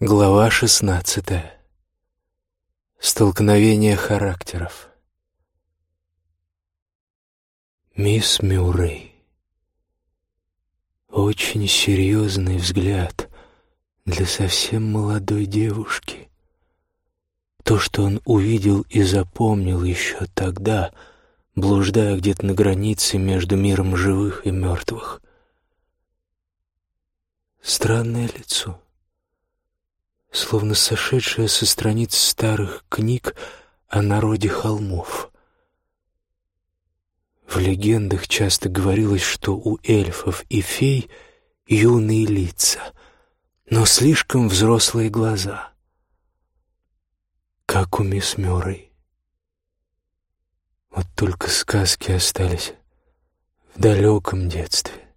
Глава шестнадцатая. Столкновение характеров. Мисс Мюррей. Очень серьезный взгляд для совсем молодой девушки. То, что он увидел и запомнил еще тогда, блуждая где-то на границе между миром живых и мертвых. Странное лицо словно сошедшая со страниц старых книг о народе холмов. В легендах часто говорилось, что у эльфов и фей юные лица, но слишком взрослые глаза, как у мисс Мюррей. Вот только сказки остались в далеком детстве.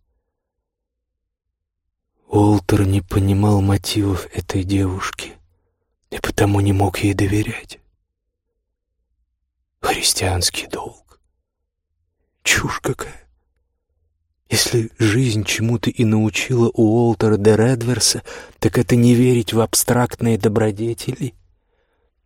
Уолтер не понимал мотивов этой девушки и потому не мог ей доверять. Христианский долг. Чушь какая. Если жизнь чему-то и научила Уолтера де Редверса, так это не верить в абстрактные добродетели.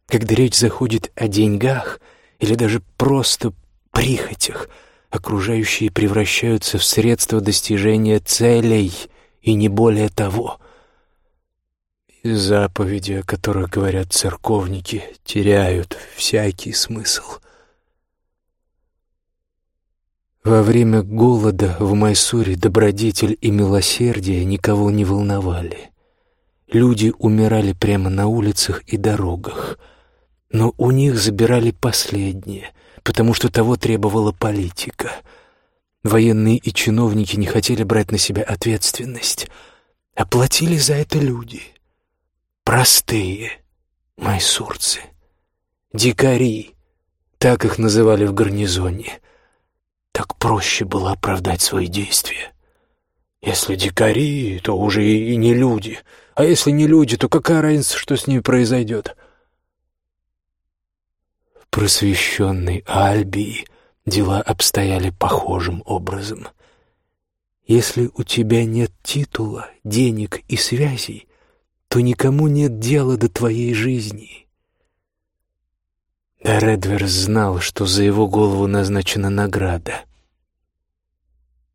Когда речь заходит о деньгах или даже просто прихотях, окружающие превращаются в средства достижения целей — и не более того. И заповеди, о которых говорят церковники, теряют всякий смысл. Во время голода в Майсуре добродетель и милосердие никого не волновали. Люди умирали прямо на улицах и дорогах, но у них забирали последнее, потому что того требовала политика — Военные и чиновники не хотели брать на себя ответственность. Оплатили за это люди. Простые майсурцы. Дикари. Так их называли в гарнизоне. Так проще было оправдать свои действия. Если дикари, то уже и не люди. А если не люди, то какая разница, что с ними произойдет? Просвещенный Альбии дела обстояли похожим образом. Если у тебя нет титула, денег и связей, то никому нет дела до твоей жизни. Да Редверс знал, что за его голову назначена награда.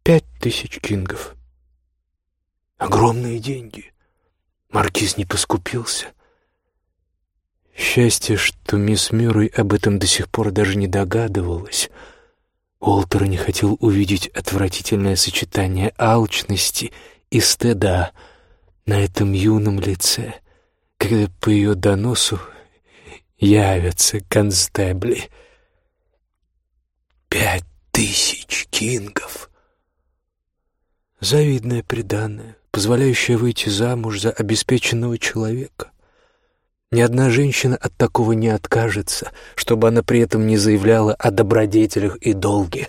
Пять тысяч кингов. Огромные деньги. Маркиз не поскупился. Счастье, что мисс Мюррей об этом до сих пор даже не догадывалась — Уолтер не хотел увидеть отвратительное сочетание алчности и стыда на этом юном лице, когда по ее доносу явятся констебли. Пять тысяч кингов! Завидное преданное, позволяющее выйти замуж за обеспеченного человека. Ни одна женщина от такого не откажется, чтобы она при этом не заявляла о добродетелях и долге.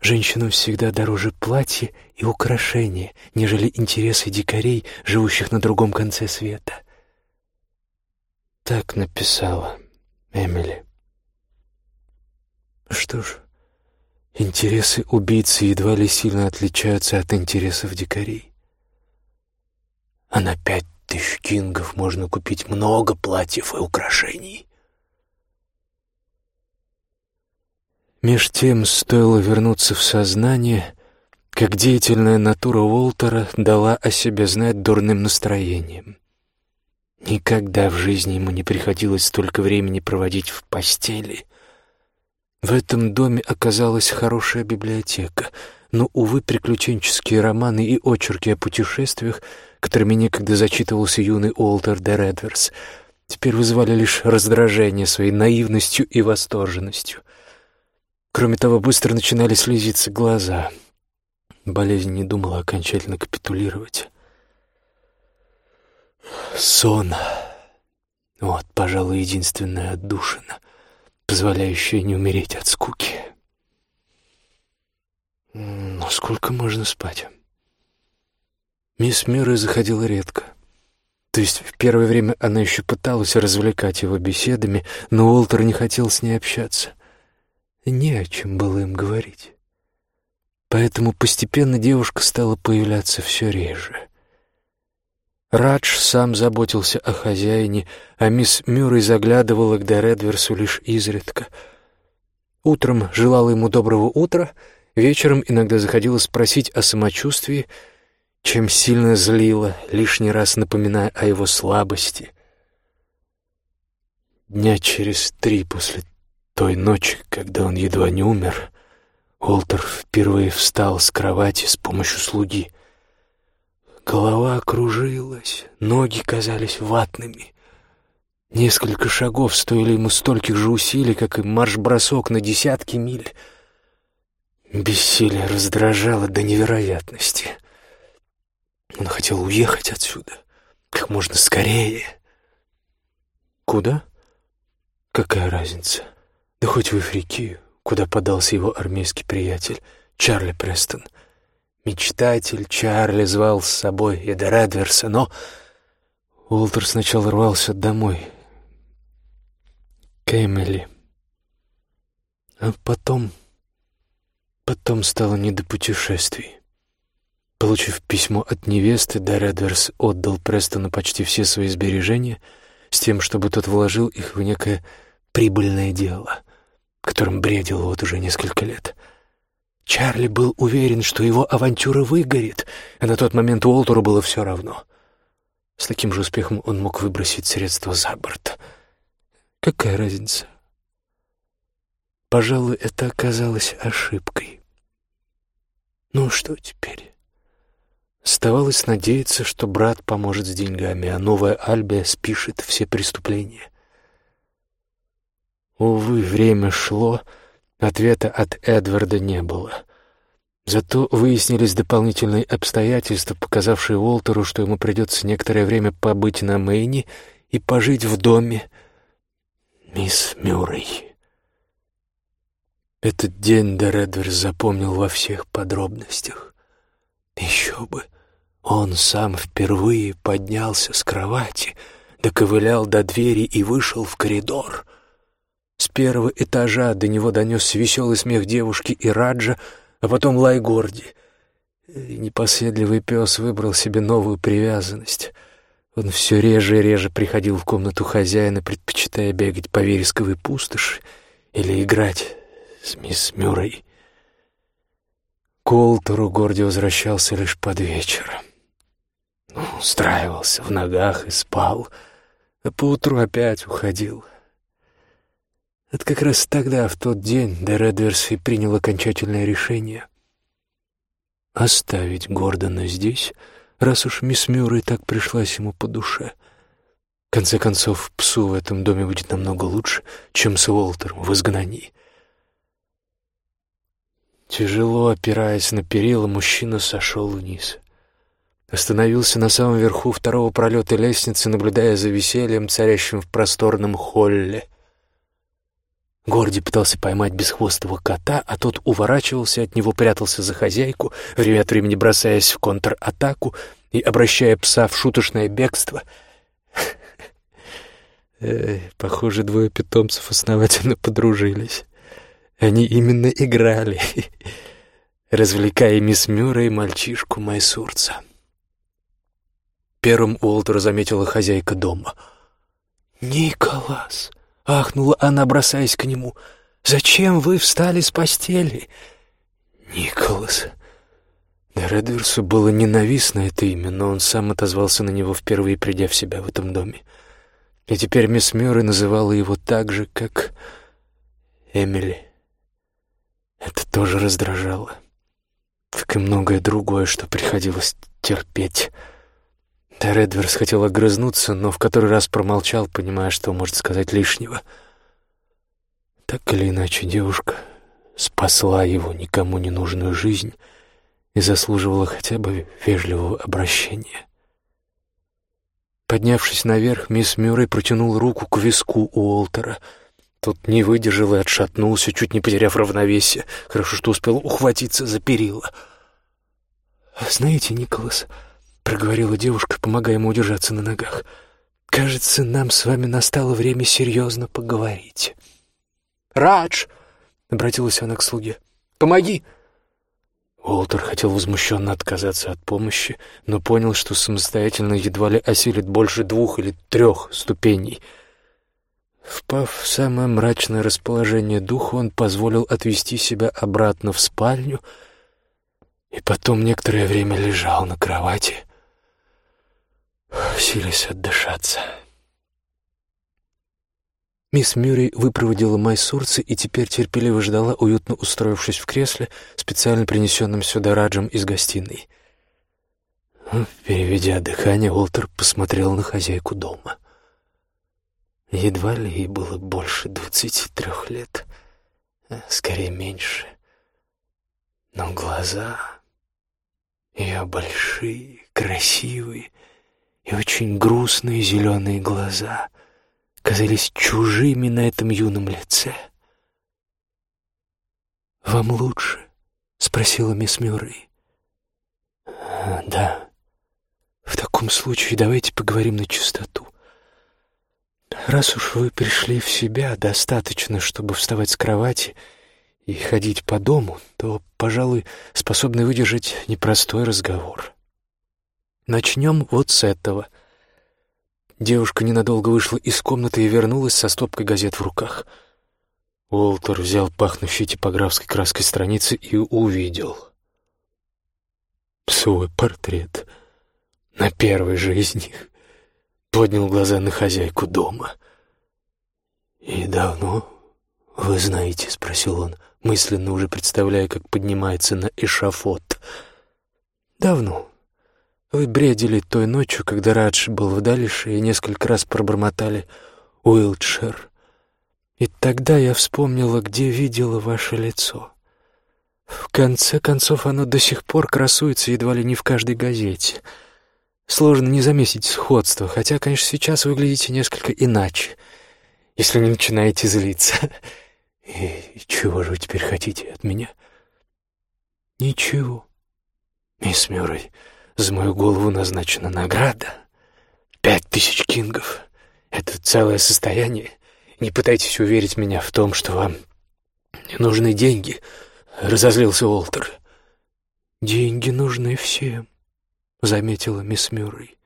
Женщинам всегда дороже платье и украшения, нежели интересы дикарей, живущих на другом конце света. Так написала Эмили. Что ж, интересы убийцы едва ли сильно отличаются от интересов дикарей. А на пять тысяч кингов можно купить много платьев и украшений. Меж тем стоило вернуться в сознание, как деятельная натура Уолтера дала о себе знать дурным настроением. Никогда в жизни ему не приходилось столько времени проводить в постели. В этом доме оказалась хорошая библиотека, но, увы, приключенческие романы и очерки о путешествиях — которыми некогда зачитывался юный Уолтер де Редверс, теперь вызывали лишь раздражение своей наивностью и восторженностью. Кроме того, быстро начинали слезиться глаза. Болезнь не думала окончательно капитулировать. Сон. Вот, пожалуй, единственная отдушина, позволяющая не умереть от скуки. Но сколько можно спать? Мисс Мюррей заходила редко. То есть в первое время она еще пыталась развлекать его беседами, но Уолтер не хотел с ней общаться. Не о чем было им говорить. Поэтому постепенно девушка стала появляться все реже. Радж сам заботился о хозяине, а мисс Мюррей заглядывала к Дередверсу лишь изредка. Утром желала ему доброго утра, вечером иногда заходила спросить о самочувствии, чем сильно злила, лишний раз напоминая о его слабости. Дня через три после той ночи, когда он едва не умер, Уолтер впервые встал с кровати с помощью слуги — Голова кружилась, ноги казались ватными. Несколько шагов стоили ему стольких же усилий, как и марш-бросок на десятки миль. Бессилие раздражало до невероятности. Он хотел уехать отсюда как можно скорее. Куда? Какая разница? Да хоть в Эфрикию, куда подался его армейский приятель Чарли Престон — Мечтатель Чарли звал с собой Эда Редверса, но Уолтер сначала рвался домой, к Эмили. А потом... Потом стало не до путешествий. Получив письмо от невесты, Редверс отдал Престону почти все свои сбережения с тем, чтобы тот вложил их в некое прибыльное дело, которым бредил вот уже несколько лет — Чарли был уверен, что его авантюра выгорит, а на тот момент Уолтеру было все равно. С таким же успехом он мог выбросить средства за борт. Какая разница? Пожалуй, это оказалось ошибкой. Ну что теперь? Оставалось надеяться, что брат поможет с деньгами, а новая Альбия спишет все преступления. Увы, время шло, — Ответа от Эдварда не было. Зато выяснились дополнительные обстоятельства, показавшие Уолтеру, что ему придется некоторое время побыть на Мэйне и пожить в доме мисс Мюррей. Этот день Дередверс запомнил во всех подробностях. Еще бы! Он сам впервые поднялся с кровати, доковылял до двери и вышел в коридор — с первого этажа до него донесся веселый смех девушки и Раджа, а потом лай Горди. Непоседливый пес выбрал себе новую привязанность. Он все реже и реже приходил в комнату хозяина, предпочитая бегать по вересковой пустоши или играть с мисс Мюррей. К Уолтеру Горди возвращался лишь под вечер. Ну, устраивался в ногах и спал, а поутру опять уходил — это как раз тогда, в тот день, Дередверс и принял окончательное решение. Оставить Гордона здесь, раз уж мисс Мюррей так пришлась ему по душе. В конце концов, псу в этом доме будет намного лучше, чем с Уолтером в изгнании. Тяжело опираясь на перила, мужчина сошел вниз. Остановился на самом верху второго пролета лестницы, наблюдая за весельем, царящим в просторном холле — Горди пытался поймать бесхвостого кота, а тот уворачивался от него, прятался за хозяйку, время от времени бросаясь в контратаку и обращая пса в шуточное бегство. похоже, двое питомцев основательно подружились. Они именно играли, развлекая мисс Мюра и мальчишку Майсурца. Первым Уолтер заметила хозяйка дома. «Николас!» Ахнула она, бросаясь к нему. «Зачем вы встали с постели?» «Николас». Редверсу было ненавистно это имя, но он сам отозвался на него впервые, придя в себя в этом доме. И теперь мисс Мюррей называла его так же, как Эмили. Это тоже раздражало, как и многое другое, что приходилось терпеть. Редверс хотел огрызнуться, но в который раз промолчал, понимая, что может сказать лишнего. Так или иначе, девушка спасла его никому не нужную жизнь и заслуживала хотя бы вежливого обращения. Поднявшись наверх, мисс Мюррей протянул руку к виску Уолтера. Тот не выдержал и отшатнулся, чуть не потеряв равновесие. Хорошо, что успел ухватиться за перила. «Знаете, Николас...» проговорила девушка, помогая ему удержаться на ногах. «Кажется, нам с вами настало время серьезно поговорить». «Радж!» — обратилась она к слуге. «Помоги!» Уолтер хотел возмущенно отказаться от помощи, но понял, что самостоятельно едва ли осилит больше двух или трех ступеней. Впав в самое мрачное расположение духа, он позволил отвести себя обратно в спальню и потом некоторое время лежал на кровати, силясь отдышаться. Мисс Мюррей выпроводила майсурца и теперь терпеливо ждала, уютно устроившись в кресле, специально принесенном сюда Раджем из гостиной. Переведя дыхание, Уолтер посмотрел на хозяйку дома. Едва ли ей было больше двадцати трех лет, а скорее меньше. Но глаза ее большие, красивые и очень грустные зеленые глаза — казались чужими на этом юном лице. «Вам лучше?» — спросила мисс Мюррей. «Да. В таком случае давайте поговорим на чистоту. Раз уж вы пришли в себя достаточно, чтобы вставать с кровати и ходить по дому, то, пожалуй, способны выдержать непростой разговор. Начнем вот с этого — Девушка ненадолго вышла из комнаты и вернулась со стопкой газет в руках. Уолтер взял пахнущие типографской краской страницы и увидел свой портрет на первой же из них. Поднял глаза на хозяйку дома. «И давно вы знаете?» — спросил он, мысленно уже представляя, как поднимается на эшафот. «Давно», вы бредили той ночью, когда Радж был в Далише, и несколько раз пробормотали «Уилтшир». И тогда я вспомнила, где видела ваше лицо. В конце концов, оно до сих пор красуется едва ли не в каждой газете. Сложно не заметить сходство, хотя, конечно, сейчас выглядите несколько иначе, если не начинаете злиться. И чего же вы теперь хотите от меня? Ничего, мисс Мюррей. За мою голову назначена награда. Пять тысяч кингов. Это целое состояние. Не пытайтесь уверить меня в том, что вам не нужны деньги. Разозлился Уолтер. Деньги нужны всем, заметила мисс Мюррей.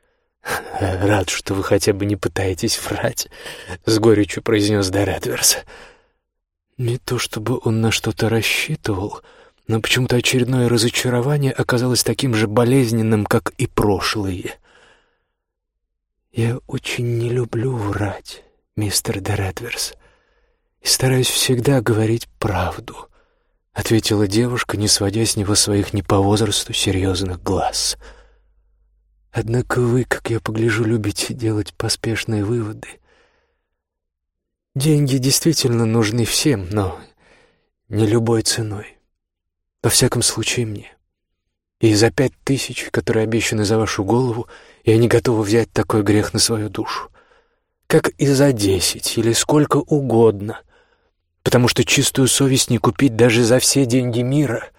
«Рад, что вы хотя бы не пытаетесь врать», — с горечью произнес Дередверс. Не то чтобы он на что-то рассчитывал, — но почему-то очередное разочарование оказалось таким же болезненным, как и прошлые. «Я очень не люблю врать, мистер Дередверс, и стараюсь всегда говорить правду», — ответила девушка, не сводя с него своих не по возрасту серьезных глаз. «Однако вы, как я погляжу, любите делать поспешные выводы. Деньги действительно нужны всем, но не любой ценой. Во всяком случае, мне. И за пять тысяч, которые обещаны за вашу голову, я не готова взять такой грех на свою душу. Как и за десять или сколько угодно. Потому что чистую совесть не купить даже за все деньги мира.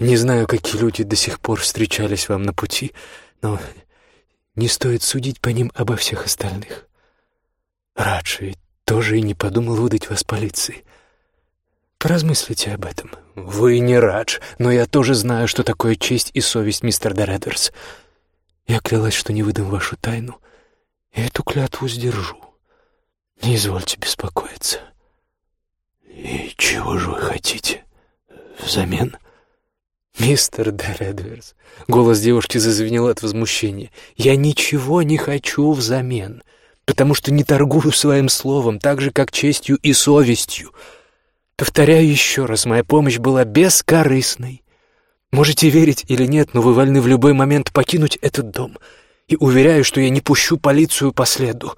Не знаю, какие люди до сих пор встречались вам на пути, но не стоит судить по ним обо всех остальных. Радж ведь тоже и не подумал выдать вас полиции. Поразмыслите об этом. Вы не Радж, но я тоже знаю, что такое честь и совесть, мистер Дередерс. Я клялась, что не выдам вашу тайну, и эту клятву сдержу. Не извольте беспокоиться. И чего же вы хотите взамен? Мистер Дередверс, голос девушки зазвенел от возмущения. Я ничего не хочу взамен, потому что не торгую своим словом, так же, как честью и совестью. Повторяю еще раз, моя помощь была бескорыстной. Можете верить или нет, но вы вольны в любой момент покинуть этот дом. И уверяю, что я не пущу полицию по следу.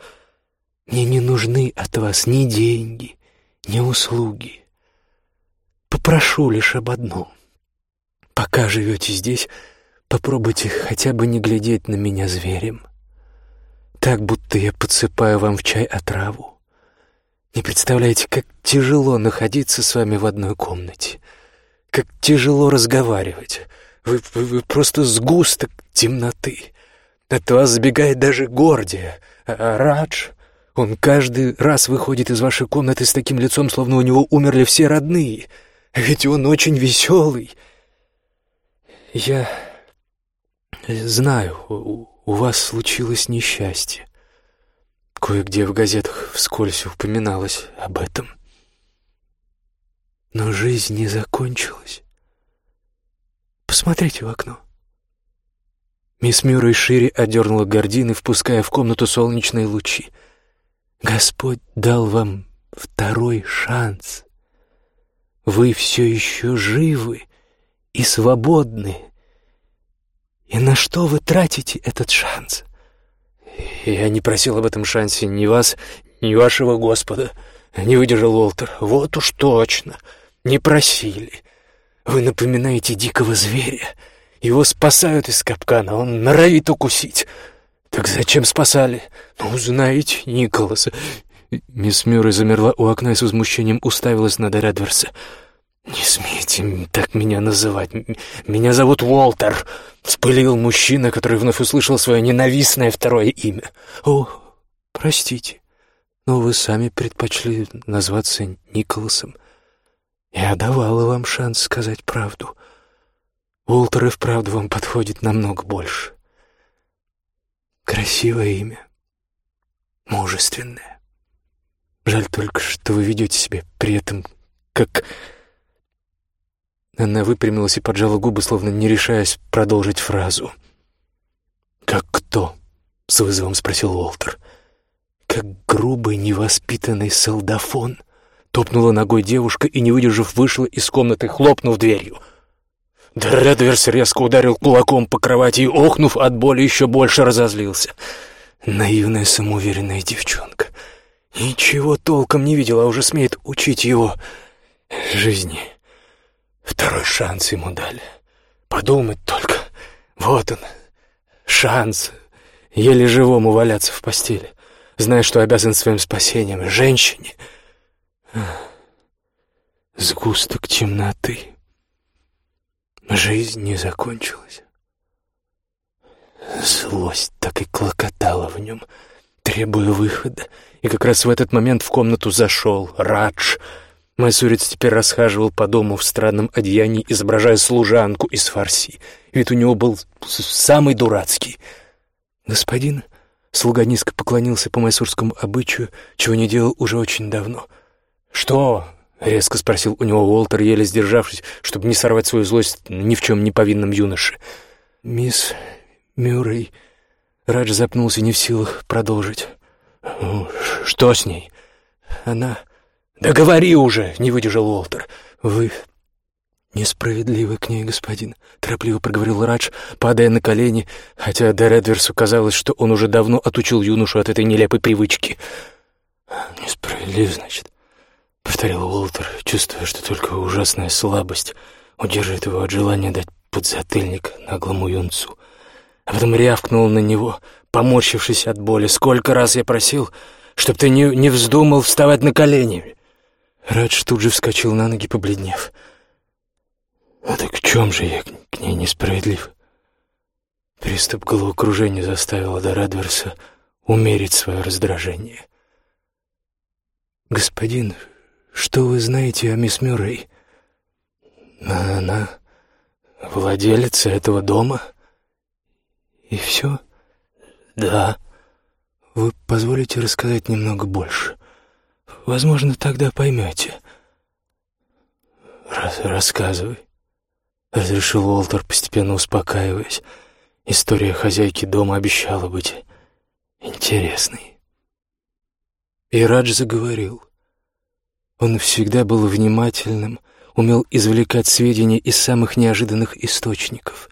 Мне не нужны от вас ни деньги, ни услуги. Попрошу лишь об одном. Пока живете здесь, попробуйте хотя бы не глядеть на меня зверем. Так, будто я подсыпаю вам в чай отраву. Не представляете, как тяжело находиться с вами в одной комнате. Как тяжело разговаривать. Вы, вы, вы просто сгусток темноты. От вас забегает даже Гордия. А, а Радж, он каждый раз выходит из вашей комнаты с таким лицом, словно у него умерли все родные. Ведь он очень веселый. «Я знаю, у, у вас случилось несчастье. Кое-где в газетах вскользь упоминалось об этом. Но жизнь не закончилась. Посмотрите в окно». Мисс Мюррей шире одернула гардины, впуская в комнату солнечные лучи. «Господь дал вам второй шанс. Вы все еще живы и свободны. И на что вы тратите этот шанс?» «Я не просил об этом шансе ни вас, ни вашего Господа», — не выдержал Уолтер. «Вот уж точно, не просили. Вы напоминаете дикого зверя». Его спасают из капкана, он норовит укусить. Так зачем спасали? Ну, знаете, Николаса. Мисс Мюррей замерла у окна и с возмущением уставилась на Дередверса. «Не смейте так меня называть. Меня зовут Уолтер», — вспылил мужчина, который вновь услышал свое ненавистное второе имя. «О, простите, но вы сами предпочли назваться Николасом. Я давала вам шанс сказать правду. Уолтер и вправду вам подходит намного больше. Красивое имя. Мужественное. Жаль только, что вы ведете себя при этом как... Она выпрямилась и поджала губы, словно не решаясь продолжить фразу. «Как кто?» — с вызовом спросил Уолтер. «Как грубый, невоспитанный солдафон», — топнула ногой девушка и, не выдержав, вышла из комнаты, хлопнув дверью — Дредверс резко ударил кулаком по кровати и, охнув от боли, еще больше разозлился. Наивная, самоуверенная девчонка. Ничего толком не видела, а уже смеет учить его жизни. Второй шанс ему дали. Подумать только. Вот он, шанс. Еле живому валяться в постели, зная, что обязан своим спасением женщине. Сгусток темноты. Жизнь не закончилась. Злость так и клокотала в нем, требуя выхода. И как раз в этот момент в комнату зашел Радж. Майсурец теперь расхаживал по дому в странном одеянии, изображая служанку из фарси. Вид у него был самый дурацкий. «Господин...» Слуга низко поклонился по майсурскому обычаю, чего не делал уже очень давно. «Что?» — резко спросил у него Уолтер, еле сдержавшись, чтобы не сорвать свою злость ни в чем не повинном юноше. «Мисс Мюррей...» Радж запнулся не в силах продолжить. «Что с ней?» «Она...» «Да говори уже!» — не выдержал Уолтер. «Вы несправедливы к ней, господин», — торопливо проговорил Радж, падая на колени, хотя Дередверсу казалось, что он уже давно отучил юношу от этой нелепой привычки. «Несправедлив, значит?» — повторил Уолтер, чувствуя, что только ужасная слабость удерживает его от желания дать подзатыльник наглому юнцу. А потом рявкнул на него, поморщившись от боли. «Сколько раз я просил, чтоб ты не, не вздумал вставать на колени!» Радж тут же вскочил на ноги, побледнев. «А так в чем же я к ней несправедлив?» Приступ головокружения заставил Дорадверса умерить свое раздражение. «Господин, что вы знаете о мисс Мюррей? Она владелица этого дома? И все? Да. Вы позволите рассказать немного больше? Возможно, тогда поймете. Раз рассказывай. Разрешил Уолтер, постепенно успокаиваясь. История хозяйки дома обещала быть интересной. И Радж заговорил — он всегда был внимательным, умел извлекать сведения из самых неожиданных источников.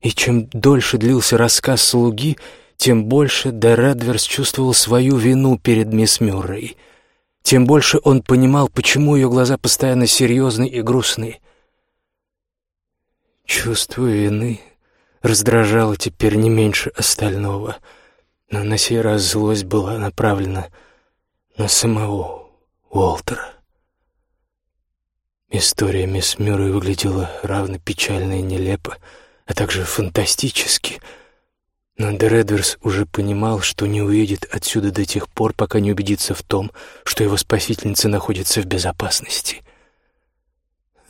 И чем дольше длился рассказ слуги, тем больше Дередверс чувствовал свою вину перед мисс Мюррей. Тем больше он понимал, почему ее глаза постоянно серьезны и грустны. Чувство вины раздражало теперь не меньше остального, но на сей раз злость была направлена на самого Уолтера. История мисс Мюррей выглядела равно печально и нелепо, а также фантастически. Но Дередверс уже понимал, что не уедет отсюда до тех пор, пока не убедится в том, что его спасительница находится в безопасности.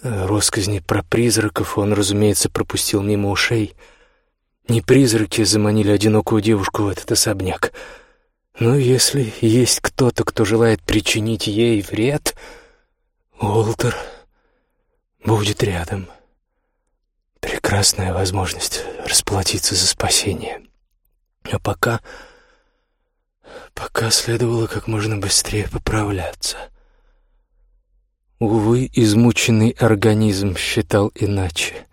Росказни про призраков он, разумеется, пропустил мимо ушей. Не призраки заманили одинокую девушку в этот особняк. Но если есть кто-то, кто желает причинить ей вред, Уолтер будет рядом. Прекрасная возможность расплатиться за спасение. А пока... Пока следовало как можно быстрее поправляться. Увы, измученный организм считал иначе.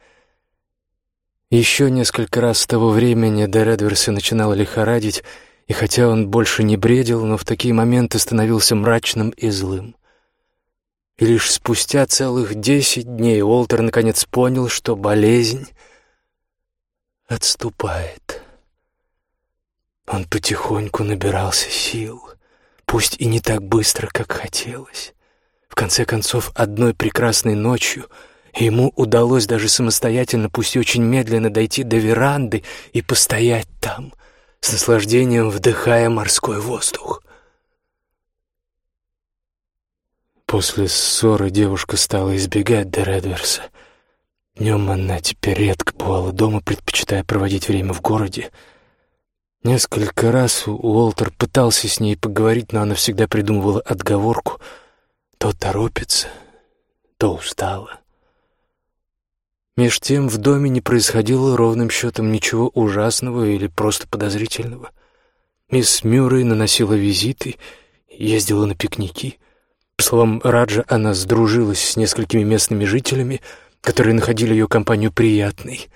Еще несколько раз с того времени до Редверса начинало лихорадить, и хотя он больше не бредил, но в такие моменты становился мрачным и злым. И лишь спустя целых десять дней Уолтер наконец понял, что болезнь отступает. Он потихоньку набирался сил, пусть и не так быстро, как хотелось. В конце концов, одной прекрасной ночью ему удалось даже самостоятельно, пусть и очень медленно, дойти до веранды и постоять там, с наслаждением вдыхая морской воздух. После ссоры девушка стала избегать Дередверса. Днем она теперь редко бывала дома, предпочитая проводить время в городе. Несколько раз Уолтер пытался с ней поговорить, но она всегда придумывала отговорку. То торопится, то устала. Меж тем в доме не происходило ровным счетом ничего ужасного или просто подозрительного. Мисс Мюррей наносила визиты, ездила на пикники — по словам Раджа, она сдружилась с несколькими местными жителями, которые находили ее компанию приятной.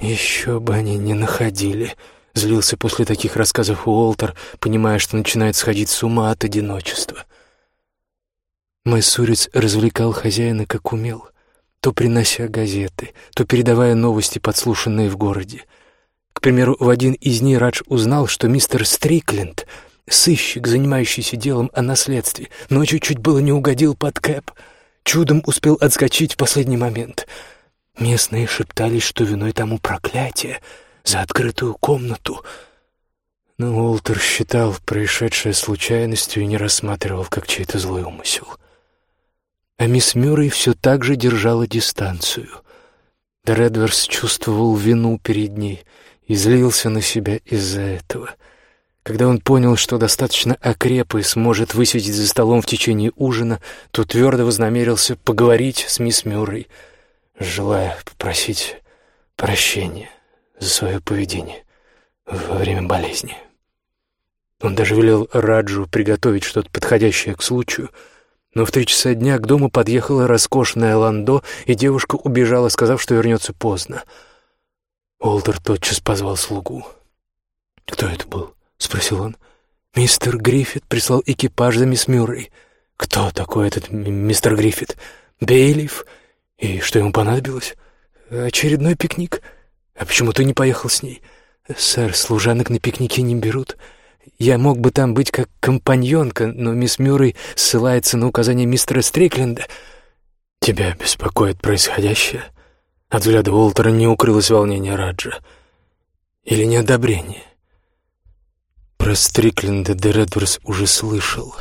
«Еще бы они не находили», — злился после таких рассказов Уолтер, понимая, что начинает сходить с ума от одиночества. Майсурец развлекал хозяина как умел, то принося газеты, то передавая новости, подслушанные в городе. К примеру, в один из дней Радж узнал, что мистер Стрикленд — Сыщик, занимающийся делом о наследстве, ночью чуть было не угодил под кэп. Чудом успел отскочить в последний момент. Местные шептались, что виной тому проклятие за открытую комнату. Но Уолтер считал происшедшее случайностью и не рассматривал как чей-то злой умысел. А мисс Мюррей все так же держала дистанцию. Дредверс чувствовал вину перед ней и злился на себя из-за этого — когда он понял, что достаточно окреп и сможет высидеть за столом в течение ужина, то твердо вознамерился поговорить с мисс Мюррей, желая попросить прощения за свое поведение во время болезни. Он даже велел Раджу приготовить что-то подходящее к случаю, но в три часа дня к дому подъехала роскошная ландо, и девушка убежала, сказав, что вернется поздно. Олдер тотчас позвал слугу. Кто это был? — спросил он. «Мистер Гриффит прислал экипаж за мисс Мюррей. Кто такой этот мистер Гриффит? Бейлиф? И что ему понадобилось? Очередной пикник? А почему ты не поехал с ней? Сэр, служанок на пикнике не берут. Я мог бы там быть как компаньонка, но мисс Мюррей ссылается на указание мистера Стрикленда. Тебя беспокоит происходящее?» От взгляда Уолтера не укрылось волнение Раджа. Или неодобрение. Про Стрикленда де Редверс уже слышал.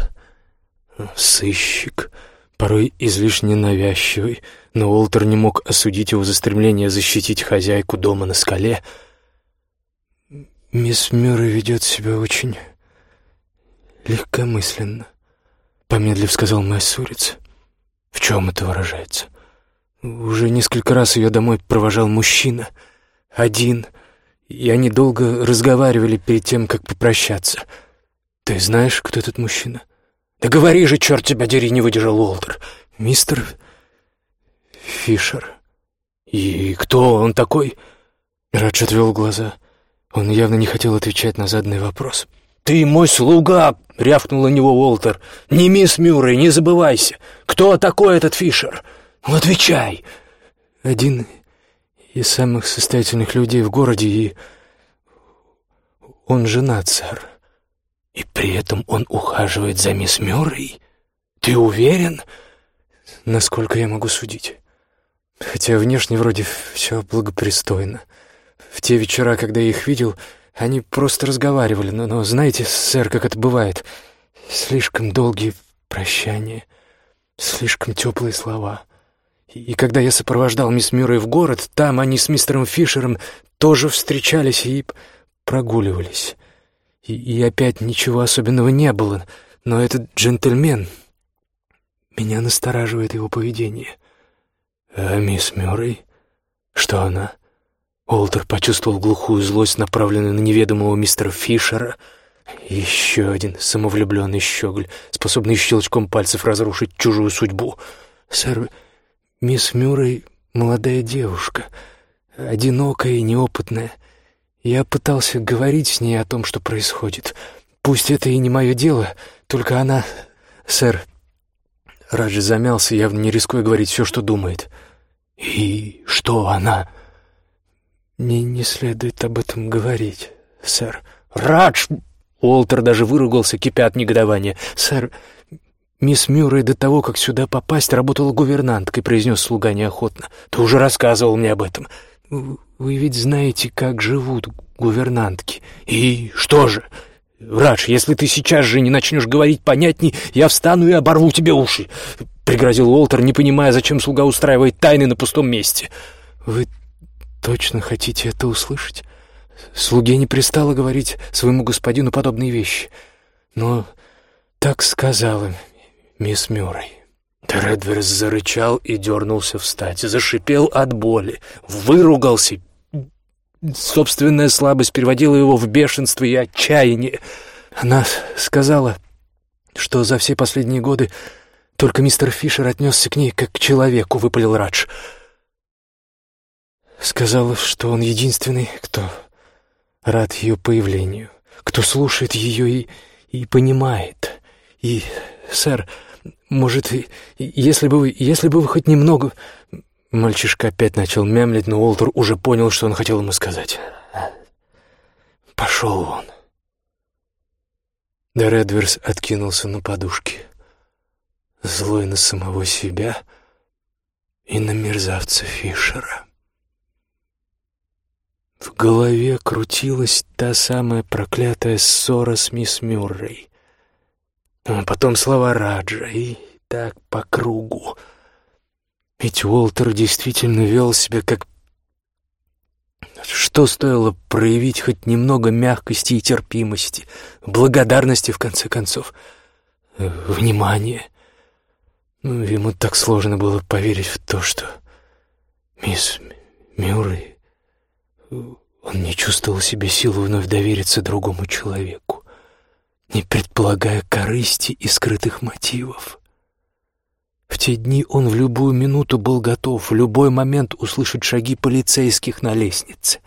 Сыщик, порой излишне навязчивый, но Уолтер не мог осудить его за стремление защитить хозяйку дома на скале. «Мисс Мюррей ведет себя очень легкомысленно», — помедлив сказал Майсурец. «В чем это выражается?» «Уже несколько раз ее домой провожал мужчина. Один — и они долго разговаривали перед тем, как попрощаться. Ты знаешь, кто этот мужчина? Да говори же, черт тебя дери, не выдержал Уолтер. Мистер Фишер. И кто он такой? Радж отвел глаза. Он явно не хотел отвечать на заданный вопрос. «Ты мой слуга!» — рявкнул на него Уолтер. «Не мисс Мюррей, не забывайся! Кто такой этот Фишер? Ну, отвечай!» «Один из самых состоятельных людей в городе, и он женат, сэр. И при этом он ухаживает за мисс Мюррей? Ты уверен? Насколько я могу судить. Хотя внешне вроде все благопристойно. В те вечера, когда я их видел, они просто разговаривали, но, но знаете, сэр, как это бывает, слишком долгие прощания, слишком теплые слова — И когда я сопровождал мисс Мюррей в город, там они с мистером Фишером тоже встречались и прогуливались. И, и опять ничего особенного не было, но этот джентльмен... Меня настораживает его поведение. А мисс Мюррей? Что она? Уолтер почувствовал глухую злость, направленную на неведомого мистера Фишера. Еще один самовлюбленный щеголь, способный щелчком пальцев разрушить чужую судьбу. «Сэр, мисс Мюррей — молодая девушка, одинокая и неопытная. Я пытался говорить с ней о том, что происходит. Пусть это и не мое дело, только она... Сэр...» Раджи замялся, явно не рискуя говорить все, что думает. «И что она?» «Мне не следует об этом говорить, сэр». «Радж!» Уолтер даже выругался, кипя от негодования. «Сэр, мисс Мюррей до того, как сюда попасть, работала гувернанткой», — произнес слуга неохотно. «Ты уже рассказывал мне об этом». «Вы ведь знаете, как живут гувернантки». «И что же?» «Радж, если ты сейчас же не начнешь говорить понятней, я встану и оборву тебе уши», — пригрозил Уолтер, не понимая, зачем слуга устраивает тайны на пустом месте. «Вы точно хотите это услышать? Слуге не пристало говорить своему господину подобные вещи. Но так сказала мисс Мюррей». Тредверс зарычал и дернулся встать, зашипел от боли, выругался, Собственная слабость переводила его в бешенство и отчаяние. Она сказала, что за все последние годы только мистер Фишер отнесся к ней как к человеку, выпалил Радж. Сказала, что он единственный, кто рад ее появлению, кто слушает ее и, и понимает. И, сэр, может, если бы вы, если бы вы хоть немного Мальчишка опять начал мямлить, но Уолтер уже понял, что он хотел ему сказать. Пошел он. Да Редверс откинулся на подушке, злой на самого себя и на мерзавца Фишера. В голове крутилась та самая проклятая ссора с мисс Мюррей. А потом слова Раджа, и так по кругу — ведь Уолтер действительно вел себя как... Что стоило проявить хоть немного мягкости и терпимости, благодарности, в конце концов, внимания. Ну, ему так сложно было поверить в то, что мисс Мюррей... Он не чувствовал себе силы вновь довериться другому человеку, не предполагая корысти и скрытых мотивов. В те дни он в любую минуту был готов в любой момент услышать шаги полицейских на лестнице.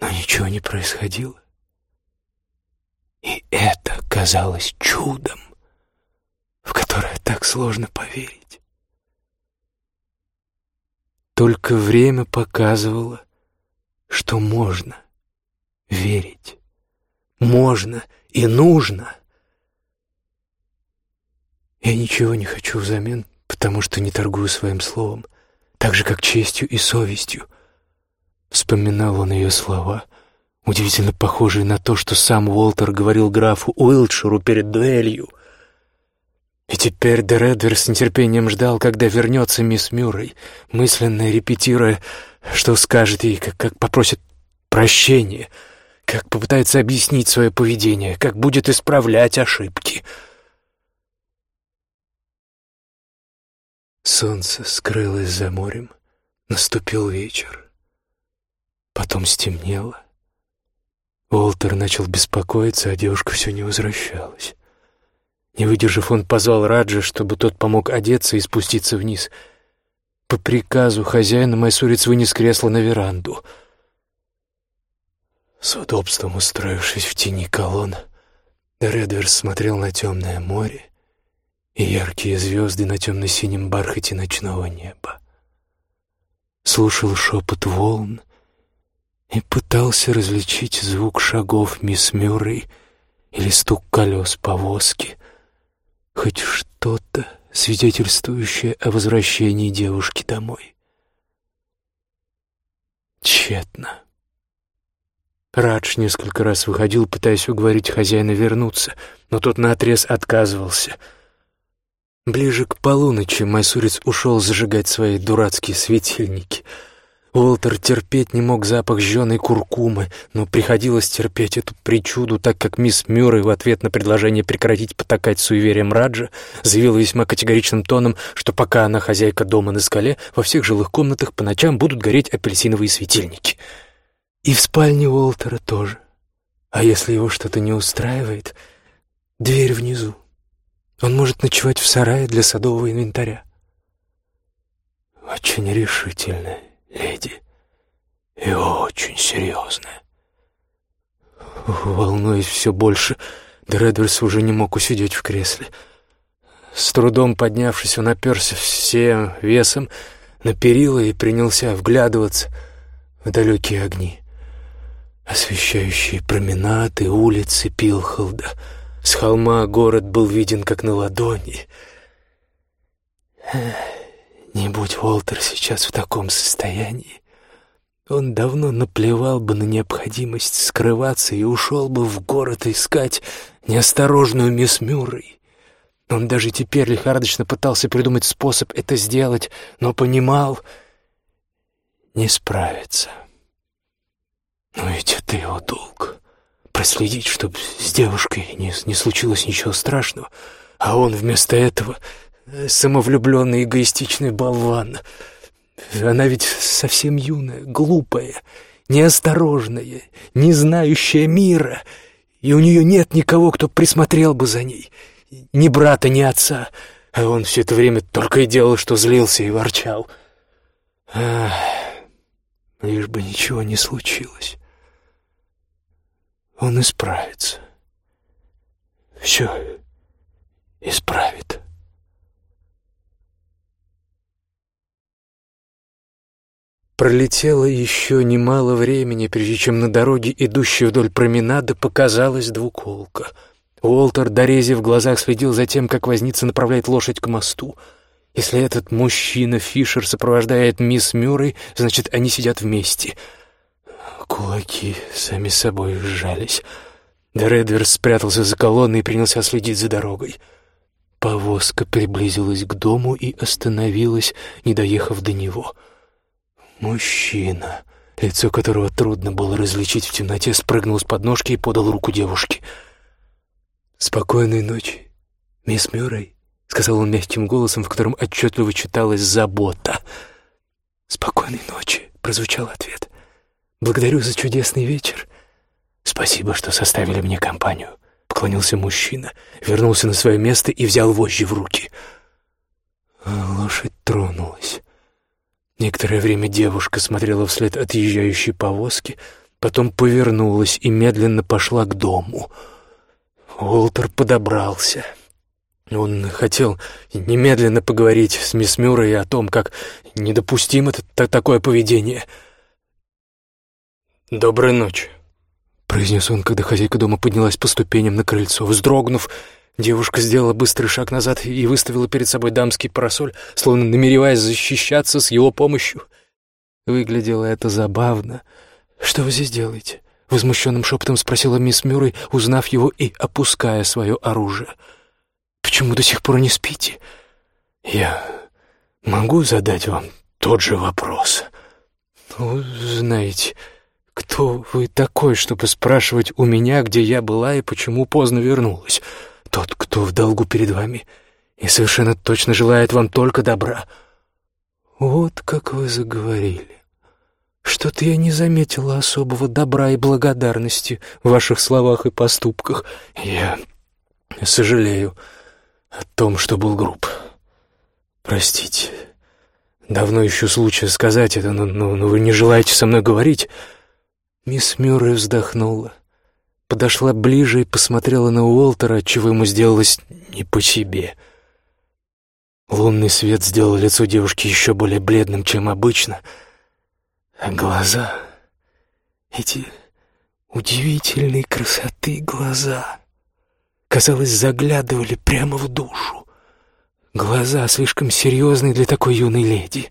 Но ничего не происходило. И это казалось чудом, в которое так сложно поверить. Только время показывало, что можно верить. Можно и нужно — я ничего не хочу взамен, потому что не торгую своим словом, так же, как честью и совестью. Вспоминал он ее слова, удивительно похожие на то, что сам Уолтер говорил графу Уилтширу перед дуэлью. И теперь Дередвер с нетерпением ждал, когда вернется мисс Мюррей, мысленно репетируя, что скажет ей, как, как попросит прощения, как попытается объяснить свое поведение, как будет исправлять ошибки — Солнце скрылось за морем, наступил вечер. Потом стемнело. Уолтер начал беспокоиться, а девушка все не возвращалась. Не выдержав, он позвал Раджа, чтобы тот помог одеться и спуститься вниз. По приказу хозяина Майсурец вынес кресло на веранду. С удобством устроившись в тени колонн, Редверс смотрел на темное море и яркие звезды на темно-синем бархате ночного неба. Слушал шепот волн и пытался различить звук шагов мисс Мюррей или стук колес повозки, хоть что-то, свидетельствующее о возвращении девушки домой. Тщетно. Радж несколько раз выходил, пытаясь уговорить хозяина вернуться, но тот наотрез отказывался — Ближе к полуночи Майсурец ушел зажигать свои дурацкие светильники. Уолтер терпеть не мог запах жженой куркумы, но приходилось терпеть эту причуду, так как мисс Мюррей в ответ на предложение прекратить потакать суеверием Раджа заявила весьма категоричным тоном, что пока она хозяйка дома на скале, во всех жилых комнатах по ночам будут гореть апельсиновые светильники. И в спальне Уолтера тоже. А если его что-то не устраивает, дверь внизу. Он может ночевать в сарае для садового инвентаря. Очень решительная леди и очень серьезная. Волнуясь все больше, Дредверс уже не мог усидеть в кресле. С трудом поднявшись, он оперся всем весом на перила и принялся вглядываться в далекие огни, освещающие променады, улицы Пилхолда — с холма город был виден как на ладони. Не будь Уолтер сейчас в таком состоянии, он давно наплевал бы на необходимость скрываться и ушел бы в город искать неосторожную мисс Мюррей. Он даже теперь лихорадочно пытался придумать способ это сделать, но понимал — не справится. Но ведь это его долг проследить, чтобы с девушкой не, не случилось ничего страшного, а он вместо этого э, самовлюбленный эгоистичный болван. Она ведь совсем юная, глупая, неосторожная, не знающая мира, и у нее нет никого, кто присмотрел бы за ней, ни брата, ни отца, а он все это время только и делал, что злился и ворчал. Ах, лишь бы ничего не случилось. Он исправится. Все исправит. Пролетело еще немало времени, прежде чем на дороге, идущей вдоль променада, показалась двуколка. Уолтер, дорезив в глазах, следил за тем, как возница направляет лошадь к мосту. Если этот мужчина, Фишер, сопровождает мисс Мюррей, значит, они сидят вместе — Кулаки сами собой сжались. Дредвер спрятался за колонной и принялся следить за дорогой. Повозка приблизилась к дому и остановилась, не доехав до него. Мужчина, лицо которого трудно было различить в темноте, спрыгнул с подножки и подал руку девушке. «Спокойной ночи, мисс Мюррей», — сказал он мягким голосом, в котором отчетливо читалась забота. «Спокойной ночи», — прозвучал ответ. Благодарю за чудесный вечер. Спасибо, что составили мне компанию. Поклонился мужчина, вернулся на свое место и взял вожжи в руки. А лошадь тронулась. Некоторое время девушка смотрела вслед отъезжающей повозки, потом повернулась и медленно пошла к дому. Уолтер подобрался. Он хотел немедленно поговорить с мисс Мюррей о том, как недопустимо такое поведение — «Доброй ночи», — произнес он, когда хозяйка дома поднялась по ступеням на крыльцо. Вздрогнув, девушка сделала быстрый шаг назад и выставила перед собой дамский парасоль, словно намереваясь защищаться с его помощью. Выглядело это забавно. «Что вы здесь делаете?» — возмущенным шепотом спросила мисс Мюррей, узнав его и опуская свое оружие. «Почему до сих пор не спите?» «Я могу задать вам тот же вопрос?» «Ну, знаете...» «Кто вы такой, чтобы спрашивать у меня, где я была и почему поздно вернулась? Тот, кто в долгу перед вами и совершенно точно желает вам только добра». «Вот как вы заговорили. Что-то я не заметила особого добра и благодарности в ваших словах и поступках. Я сожалею о том, что был груб. Простите». Давно ищу случая сказать это, но, но, но вы не желаете со мной говорить. Мисс Мюррей вздохнула, подошла ближе и посмотрела на Уолтера, отчего ему сделалось не по себе. Лунный свет сделал лицо девушки еще более бледным, чем обычно, а глаза, эти удивительной красоты глаза, казалось, заглядывали прямо в душу. Глаза слишком серьезные для такой юной леди,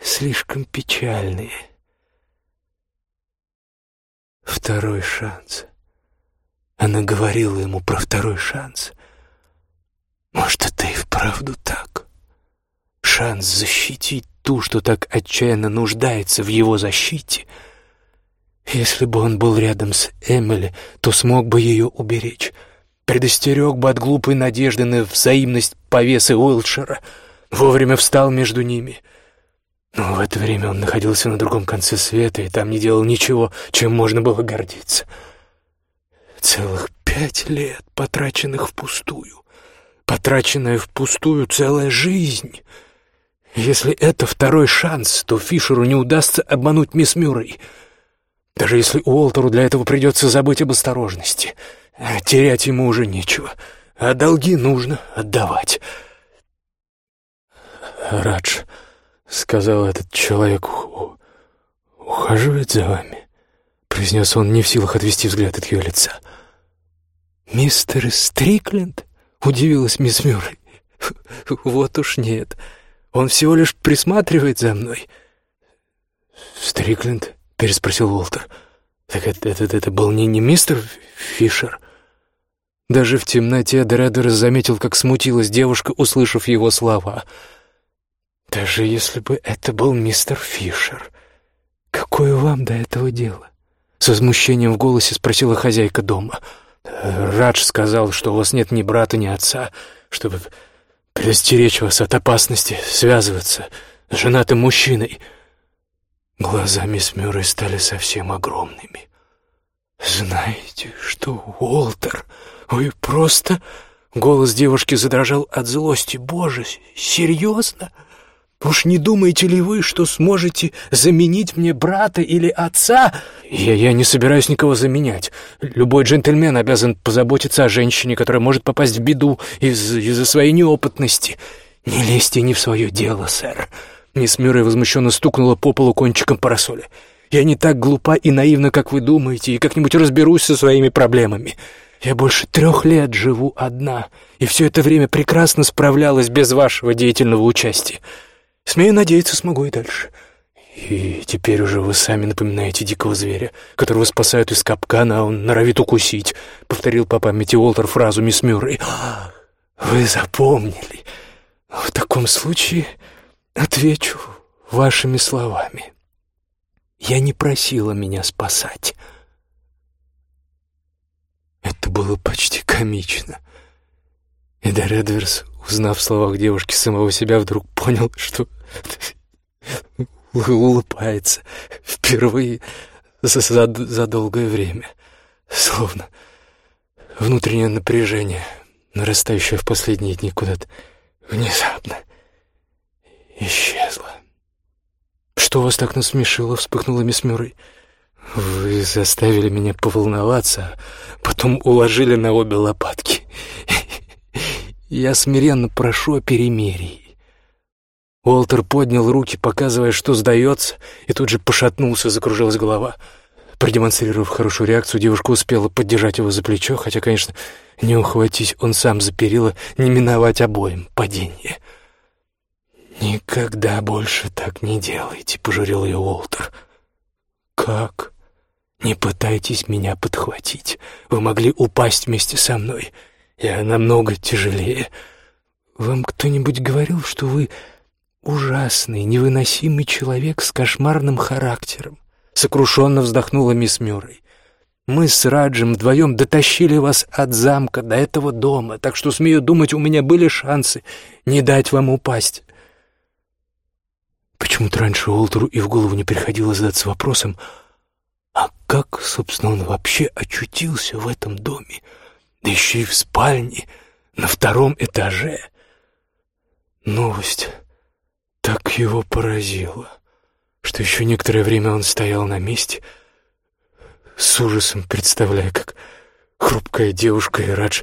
слишком печальные — Второй шанс. Она говорила ему про второй шанс. Может, это и вправду так? Шанс защитить ту, что так отчаянно нуждается в его защите. Если бы он был рядом с Эмили, то смог бы ее уберечь. Предостерег бы от глупой надежды на взаимность повесы Уилтшира. Вовремя встал между ними. Но в это время он находился на другом конце света и там не делал ничего, чем можно было гордиться. Целых пять лет, потраченных впустую. Потраченная впустую целая жизнь. Если это второй шанс, то Фишеру не удастся обмануть мисс Мюррей. Даже если Уолтеру для этого придется забыть об осторожности. Терять ему уже нечего, а долги нужно отдавать. «Радж», — сказал этот человек, — «ухаживает за вами», — произнес он, не в силах отвести взгляд от ее лица. «Мистер Стрикленд?» — удивилась мисс Мюррей. «Вот уж нет. Он всего лишь присматривает за мной». «Стрикленд?» — переспросил Уолтер. «Так это, это, это был не, не мистер Фишер?» Даже в темноте Дредер заметил, как смутилась девушка, услышав его слова. «Даже если бы это был мистер Фишер, какое вам до этого дело?» С возмущением в голосе спросила хозяйка дома. «Радж сказал, что у вас нет ни брата, ни отца, чтобы предостеречь вас от опасности связываться с женатым мужчиной». Глаза мисс Мюррей стали совсем огромными. «Знаете, что Уолтер «Вы просто...» Голос девушки задрожал от злости. «Боже, серьезно? Уж не думаете ли вы, что сможете заменить мне брата или отца?» «Я, я не собираюсь никого заменять. Любой джентльмен обязан позаботиться о женщине, которая может попасть в беду из- из-за своей неопытности. Не лезьте не в свое дело, сэр». Мисс Мюррей возмущенно стукнула по полу кончиком парасоля. «Я не так глупа и наивна, как вы думаете, и как-нибудь разберусь со своими проблемами». Я больше трех лет живу одна, и все это время прекрасно справлялась без вашего деятельного участия. Смею надеяться, смогу и дальше. И теперь уже вы сами напоминаете дикого зверя, которого спасают из капкана, а он норовит укусить, — повторил по памяти Уолтер фразу мисс Мюррей. Вы запомнили. В таком случае отвечу вашими словами. Я не просила меня спасать. Это было почти комично. И Доредверс, узнав в словах девушки самого себя, вдруг понял, что улыбается впервые за, за, за долгое время. Словно внутреннее напряжение, нарастающее в последние дни куда-то внезапно исчезло. «Что вас так насмешило?» — вспыхнула мисс Мюррей. «Вы заставили меня поволноваться, а потом уложили на обе лопатки. Я смиренно прошу о перемирии». Уолтер поднял руки, показывая, что сдается, и тут же пошатнулся, закружилась голова. Продемонстрировав хорошую реакцию, девушка успела поддержать его за плечо, хотя, конечно, не ухватить он сам за перила, не миновать обоим падение. «Никогда больше так не делайте», — пожурил ее Уолтер. «Как?» «Не пытайтесь меня подхватить. Вы могли упасть вместе со мной. Я намного тяжелее. Вам кто-нибудь говорил, что вы ужасный, невыносимый человек с кошмарным характером?» Сокрушенно вздохнула мисс Мюррей. «Мы с Раджем вдвоем дотащили вас от замка до этого дома, так что, смею думать, у меня были шансы не дать вам упасть». Почему-то раньше Уолтеру и в голову не приходило задаться вопросом, а как, собственно, он вообще очутился в этом доме? Да еще и в спальне, на втором этаже. Новость так его поразила, что еще некоторое время он стоял на месте, с ужасом представляя, как хрупкая девушка и Радж,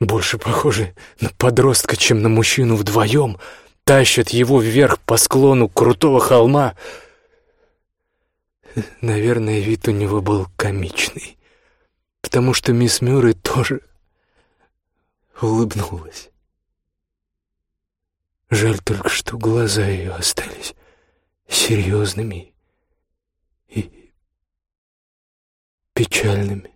больше похожи на подростка, чем на мужчину вдвоем, тащат его вверх по склону крутого холма — Наверное, вид у него был комичный, потому что мисс Мюррей тоже улыбнулась. Жаль только, что глаза ее остались серьезными и печальными.